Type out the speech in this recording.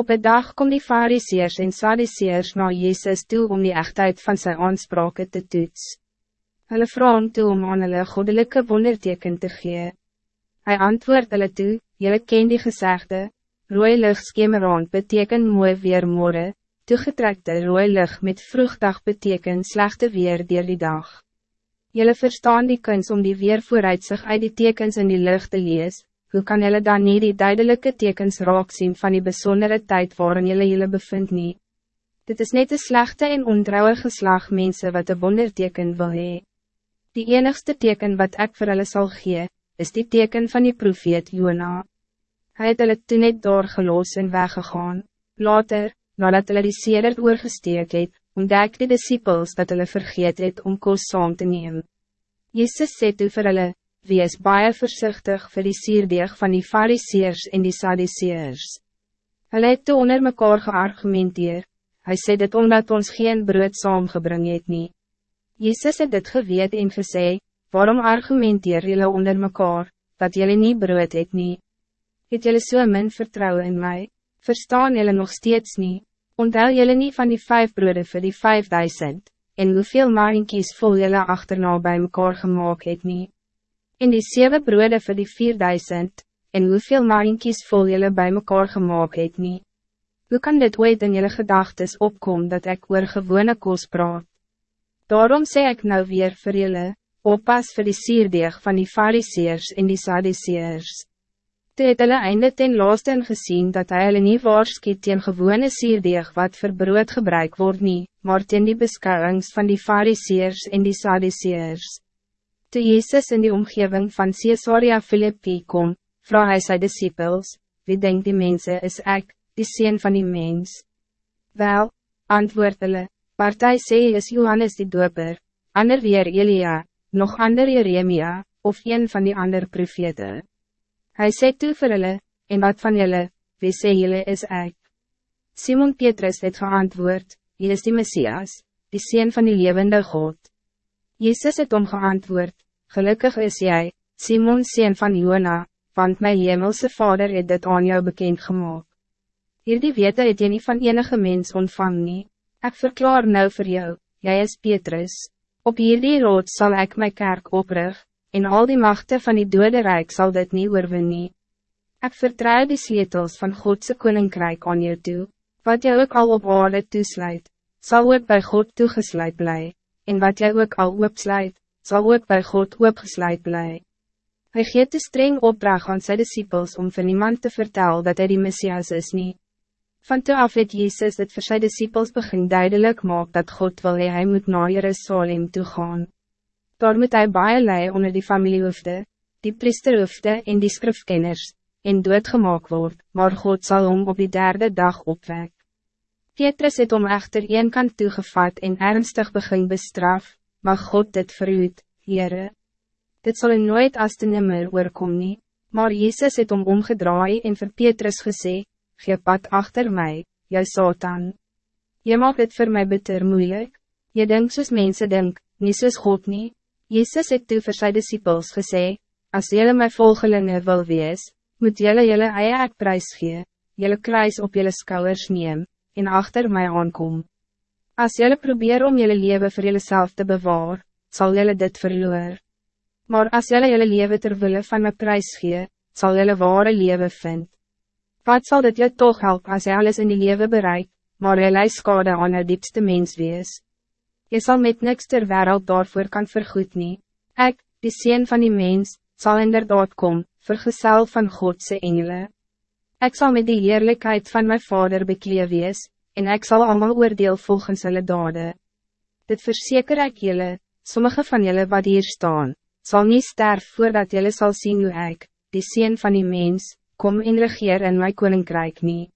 Op een dag kom die fariseers en sadiseers naar Jezus toe om die echtheid van zijn aanspraken te toets. Hulle vraag toe om aan hulle goddelijke wonderteken te gee. Hij antwoordt hulle toe, julle ken die gezegde, rooi lucht skemeraan beteken mooi weer morgen, toegetrekte rooi lucht met vroegdag beteken slechte weer dier die dag. Julle verstaan die kunst om die weer vooruit zich uit die tekens in die lucht te lees, hoe kan jullie dan niet die duidelijke tekens raak zien van die bijzondere tijd waarin jullie jullie bevindt niet? Dit is net een slechte en ontrouwe geslag mensen wat een wonderteken wil hee. Die enigste teken wat ik voor hulle zal gee, is die teken van die profeet Jona. Hij het hulle toen net doorgeloos en weggegaan. Later, nadat hulle die sedert oorgesteek het, ontdek die disciples dat hulle vergeet het om koos saam te neem. Jezus sê toe vir hulle, Wees baie voorzichtig voor die sierdeeg van die fariseers en die sadiseers. Hulle het toe onder mekaar geargumenteer, hy sê dit omdat ons geen brood saamgebring het nie. Jezus het dit geweet en gesê, waarom argumenteer jullie onder mekaar, dat jullie niet brood het nie? Het jullie so min vertrouwen in mij? Verstaan jullie nog steeds niet? Onthou jullie niet van die vijf broeden voor die vijfduizend, en hoeveel maaienkies vol jullie achterna bij mekaar gemaakt het niet? En die zeven broeden voor die 4000, en hoeveel maaienkies vol jullie bij mekaar gemaakt het niet. Hoe kan dit ooit in jullie gedachten opkomen dat ik oor gewone koos praat? Daarom zeg ik nou weer voor jullie, oppas voor die sierdeeg van die fariseers en die sadiseers. Toe het hulle einde ten laaste gezien dat hy hulle nie waarskiet teen gewone sierdeeg wat vir brood gebruik word nie, maar teen die beschouwings van die fariseers en die sadiseers. Toe Jezus in die omgeving van Caesarea Philippi kom, vraag hy sy disciples, wie denkt die mensen is ik, die sien van die mens? Wel, antwoord hulle, partij sê is Johannes die doper, ander weer Elia, nog ander Jeremia, of een van die ander profete. Hij sê toe vir hulle, en wat van julle, wie sê julle is ik? Simon Petrus het geantwoord, jy is die Messias, die sien van die levende God. Jezus het om geantwoord, gelukkig is jij, Simon sien van Jona, want mijn hemelse vader het dit aan jou bekend gemaakt. Hierdie wete het jy nie van enige mens ontvang nie. Ek verklaar nou voor jou, jij is Petrus. Op hierdie rood zal ik mijn kerk oprig, en al die machten van die dode rijk zal dit niet oorwin nie. Ek vertrouw die sleutels van Godse koninkrijk aan jou toe, wat jy ook al op aarde toesluit, zal ook bij God toegesluit blijven en wat jij ook al opsluit, zal ook bij God opgesluit blij. Hij geeft de streng opdracht aan zijn disciples om voor niemand te vertellen dat hij die Messias is niet. Van toe af het Jezus het voor zijn disciples begin duidelijk maak dat God wil hij moet naar Jerusalem toe gaan. Daar moet hij baie lei onder die familiehoofde, die priesterhoofde en die skrifkenners, en doodgemaak word, maar God zal hem op die derde dag opwek. Petrus het om echter een kant toegevat en ernstig begin bestraf, maar God dit verhoed, Heere. Dit zal nooit als de nimmer oorkom nie, maar Jezus het om omgedraai en vir Petrus gesê, Gee pad achter mij, jy Satan. Je maak het voor mij bitter moeilijk. Je denkt soos mense denk, nie soos God nie. Jezus het toe vir sy disciples gesê, As jylle my volgelinge wil wees, moet jylle jylle eie ek prijs gee, jylle kruis op jylle skouwers neem, en achter mij aankom. Als jullie probeer om jullie leven voor jezelf te bewaren, zal jullie dit verloor. Maar als jullie jullie leven ter wille van mijn prijs gee, zal jullie ware leven vinden. Wat zal dit je toch helpen als je alles in die leven bereikt, maar lijst schade aan het diepste mens wees? Je zal met niks ter wereld daarvoor kan vergoed nie. Ek, die sien van die mens, zal inderdaad kom, vergezel van Godse engelen. Ik zal met die heerlijkheid van mijn vader bekleed wees, en ik zal allemaal oordeel volgens hulle dade. Dit verzeker ik jullie, sommige van jullie wat hier staan, zal niet sterven voordat jullie zal zien hoe ik, die sien van die mens, kom in regeer in mijn koninkrijk niet.